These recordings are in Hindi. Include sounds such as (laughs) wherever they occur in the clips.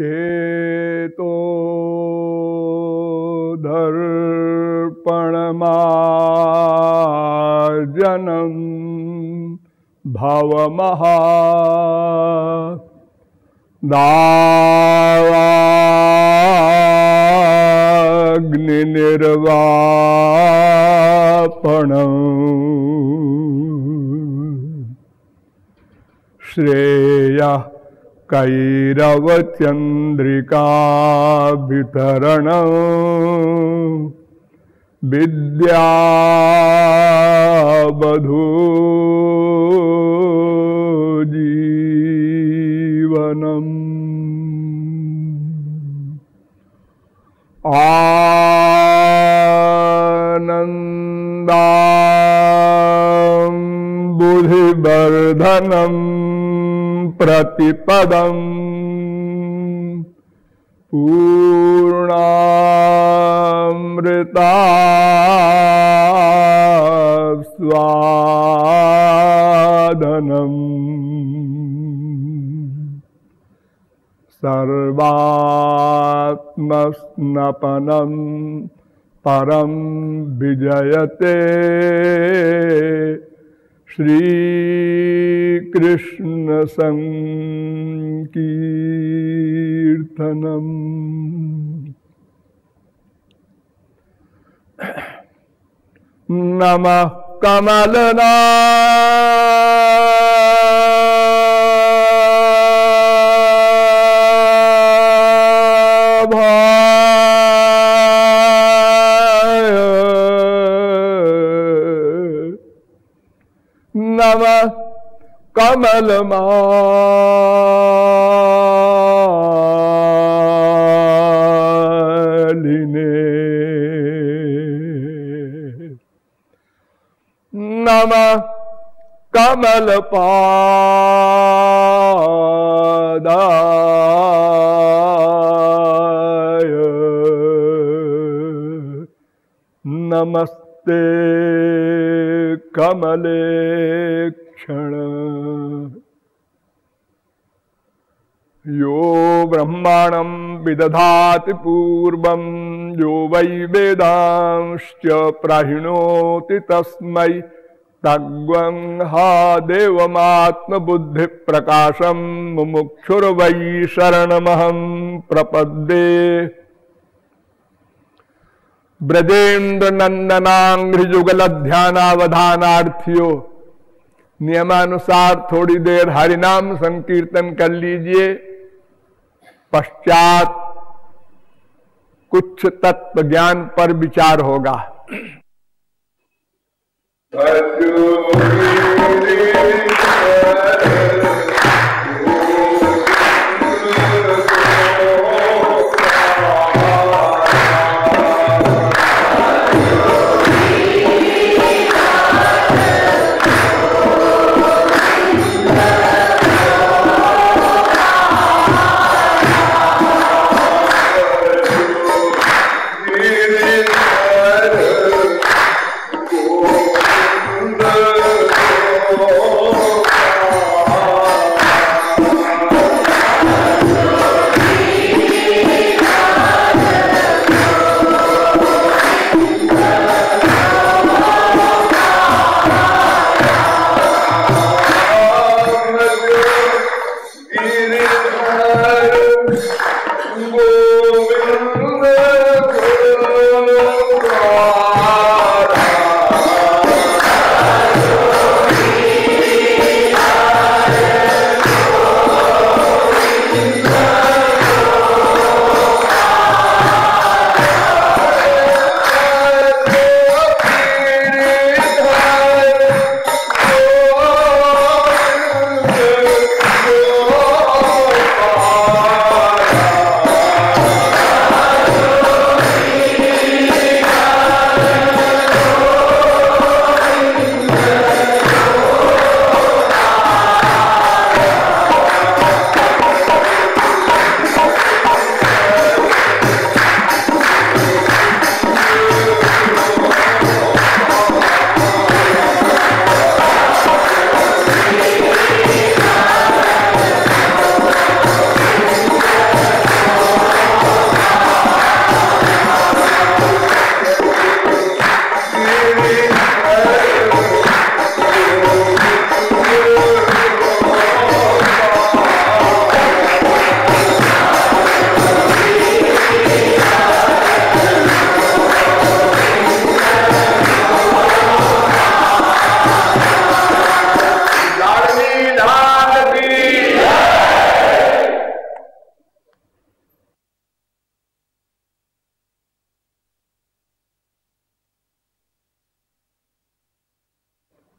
चेतो दर्पणमार्जनं भवमहा दावाग्निर्वापणम् श्रेयः कैरवचन्द्रिका वितरण विद्यावधू जीवनम् आनन्दाम्बुधिवर्धनम्। प्रतिपदम्। पूर्णामृता स्वादनम्। सर्वात्मस्नपनं परं विजयते। श्रीकृष्णसङ्कीर्तनम् नमः कमलना। नम कमलमालिने। नम कमलपादाय। नमस्ते कमले क्षण। यो ब्रह्माणं विदधाति पूर्वं, यो वै वेदांश्च प्राहिणोति तस्मै। तग्वं हा देवमात्मबुद्धिप्रकाशं प्रपद्ये। ब्रजेन्द्र नंदनांग्रिजुगल ध्यानावधानार्थियों नियमानुसार थोड़ी देर हरिनाम संकीर्तन कर लीजिए। पश्चात कुछ तत्व ज्ञान पर विचार होगा।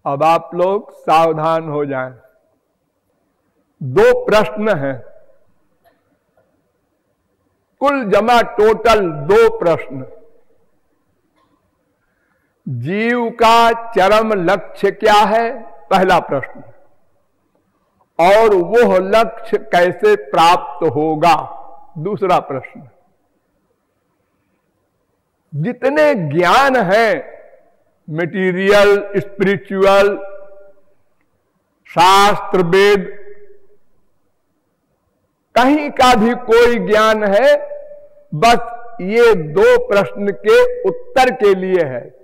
अब आप लोग सावधान हो जाएँ। दो प्रश्न हैं। कुल जमा टोटल दो प्रश्न। जीव का चरम लक्ष्य क्या है? पहला प्रश्न। और वह लक्ष्य कैसे प्राप्त होगा? दूसरा प्रश्न। जितने ज्ञान है मटेरियल स्पिरिचुअल शास्त्र वेद कहीं का भी कोई ज्ञान है, बस ये दो प्रश्न के उत्तर के लिए है।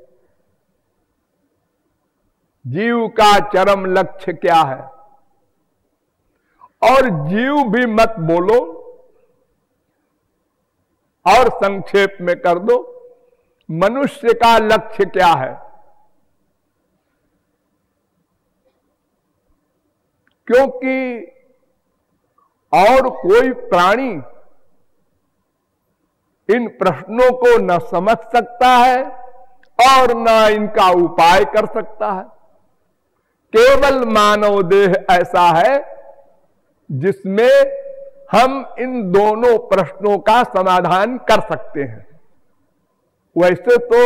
जीव का चरम लक्ष्य क्या है? और जीव भी मत बोलो, और संक्षेप में कर दो, मनुष्य का लक्ष्य क्या है? क्योंकि और कोई प्राणी इन प्रश्नों को न समझ सकता है और न इनका उपाय कर सकता है। केवल मानव देह ऐसा है जिसमें हम इन दोनों प्रश्नों का समाधान कर सकते हैं। वैसे तो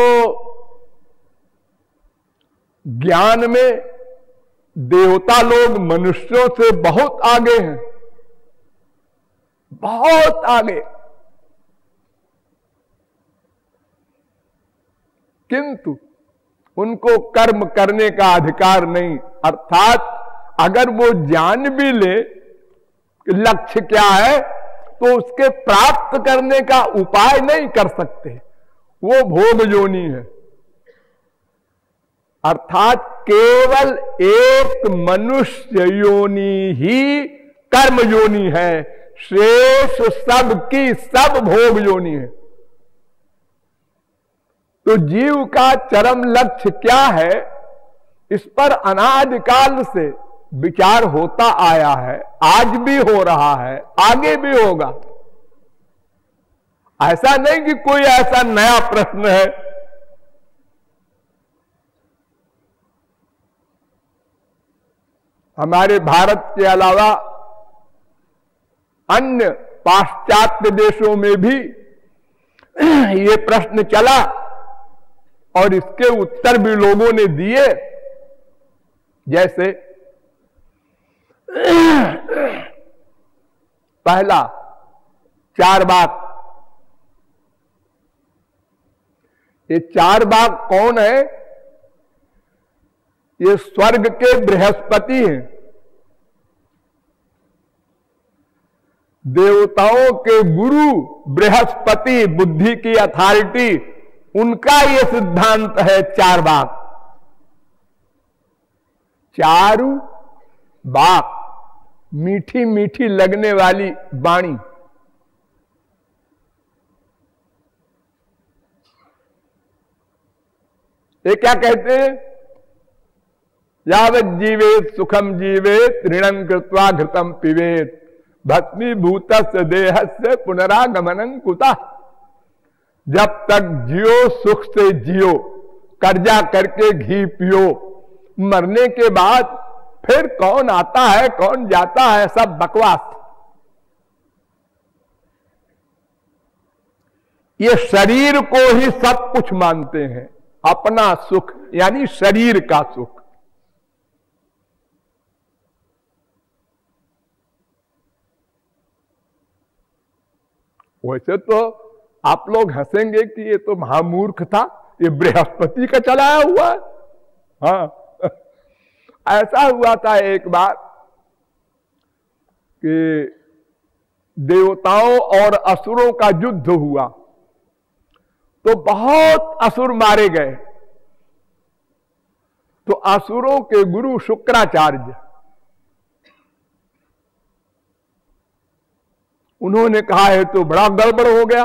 ज्ञान में देवता लोग मनुष्यों से बहुत आगे हैं। बहुत आगे। किंतु उनको कर्म करने का अधिकार नहीं। अर्थात अगर वो जान भी ले, लक्ष्य क्या है तो उसके प्राप्त करने का उपाय नहीं कर सकते। वो भोग योनि है। अर्थात केवल एक मनुष्य योनि ही कर्म योनि है। शेष सब की सब भोग योनि है। तो जीव का चरम लक्ष्य क्या है? इस पर अनादिकाल से विचार होता आया है। आज भी हो रहा है, आगे भी होगा। ऐसा नहीं कि कोई ऐसा नया प्रश्न है। हमारे भारत के अलावा अन्य पाश्चात्य देशों में भी (clears throat) ये प्रश्न चला और इसके उत्तर भी लोगों ने दिए, जैसे (clears throat) पहला, चार बाग ये चार बाग कौन है? ये स्वर्ग के बृहस्पति हैं। देवताओं के गुरु, बृहस्पति, बुद्धि की अथॉरिटी उनका यह सिद्धांत है चार बाग चारू बाग मीठी मीठी लगने वाली बाणी ये क्या कहते हैं? यावत जीवेत सुखम जीवेत, ऋणं कृत्वा घृतम पिवेत भस्मीभूत देह से पुनरागमन कुता? जब तक जियो सुख से जियो, कर्जा करके घी पियो, मरने के बाद फिर कौन आता है, कौन जाता है, सब बकवास। ये शरीर को ही सब कुछ मानते हैं, अपना सुख, यानी शरीर का सुख। वैसे तो आप लोग हंसेंगे कि ये तो महामूर्ख था, ये बृहस्पति का चलाया हुआ है। (laughs) ऐसा हुआ था एक बार कि देवताओं और असुरों का युद्ध हुआ। तो बहुत असुर मारे गए। तो असुरों के गुरु शुक्राचार्य उन्होंने कहा है तो बड़ा गड़बड़ हो गया।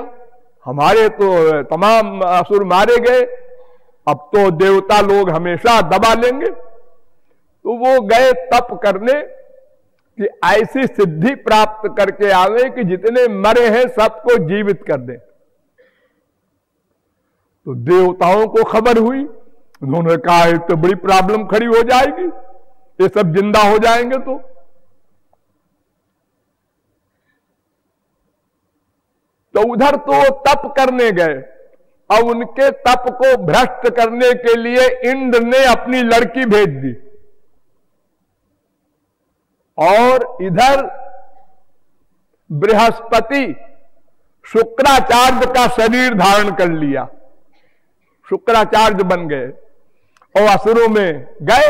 हमारे तो तमाम असुर मारे गए। अब तो देवता लोग हमेशा दबा लेंगे। तो वो गए तप करने कि ऐसी सिद्धि प्राप्त करके आवे कि जितने मरे हैं सबको जीवित कर दें। तो देवताओं को खबर हुई। उन्होंने कहा तो बड़ी प्रॉब्लम खड़ी हो जाएगी। ये सब ज़िंदा हो जाएँगे तो। तो उधर तो तप करने गए। और उनके तप को भ्रष्ट करने के लिए इंद्र ने अपनी लड़की भेज दी। और इधर बृहस्पति शुक्राचार्य का शरीर धारण कर लिया। शुक्राचार्य बन गए। और असुरों में गए।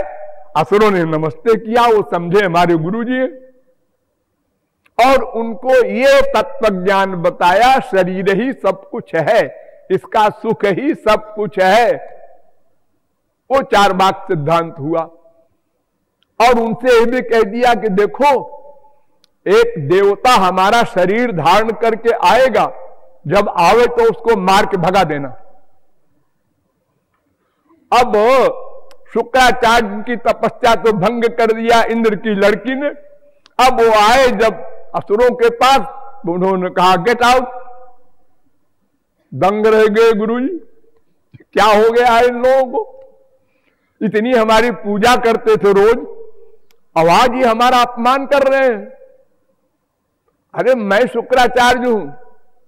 असुरों ने नमस्ते किया। वो समझे हमारे गुरु जी और उनको ये तत्व ज्ञान बताया, शरीर ही सब कुछ है, इसका सुख ही सब कुछ है। वो चार बाग सिद्धांत हुआ। और उनसे ये भी कह दिया कि देखो, एक देवता हमारा शरीर धारण करके आएगा, जब आवे तो उसको मार के भगा देना। अब शुक्राचार्य की तपस्या तो भंग कर दिया इंद्र की लड़की ने। अब वो आए जब असुरों के पास उन्होंने कहा गेट आउट दंग रह गए गुरु जी क्या हो गया इन लोगों को? इतनी हमारी पूजा करते थे रोज। आवाज़ ही हमारा अपमान कर रहे हैं। अरे, मैं शुक्राचार्य हूँ।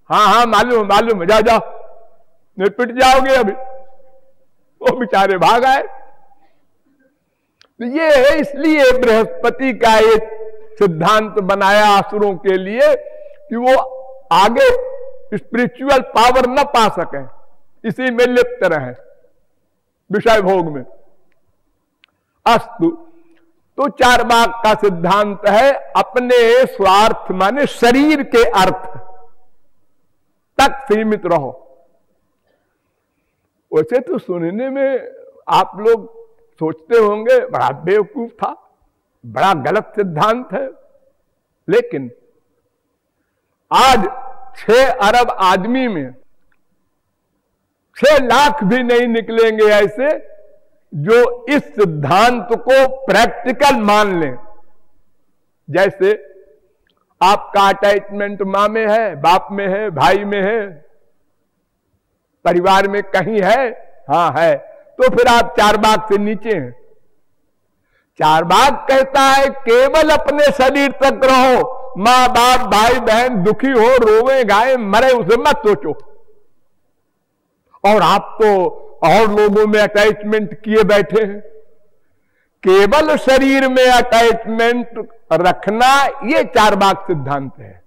हाँ हाँ मालूम मालूम। जा नहीं पिट जाओगे अभी। वो बेचारे भाग आए। तो ये है इसलिए बृहस्पति का एक सिद्धांत बनाया असुरों के लिए कि वो आगे स्पिरिचुअल पावर न पा सके। इसी में लिप्त रहे। विषय भोग में। अस्तु तो चार बाग का सिद्धांत है, अपने स्वार्थ माने शरीर के अर्थ तक सीमित रहो। वैसे तो सुनने में आप लोग सोचते होंगे, बड़ा बेवकूफ़ था। बड़ा गलत सिद्धांत है। लेकिन आज छह अरब आदमी में छह लाख भी नहीं निकलेंगे ऐसे जो इस सिद्धांत को प्रैक्टिकल मान लें। जैसे आपका अटैचमेंट माँ में है, बाप में है, भाई में है, परिवार में कहीं है हाँ है तो फिर आप चार बाग से नीचे हैं। चार बाग कहता है, केवल अपने शरीर तक रहो। माँ बाप, भाई बहन दुखी हो, रोवे गाए मरे, उसे मत सोचो। और आप तो और लोगों में अटैचमेंट किए बैठे हैं। केवल शरीर में अटैचमेंट रखना यह चार बाग सिद्धांत है।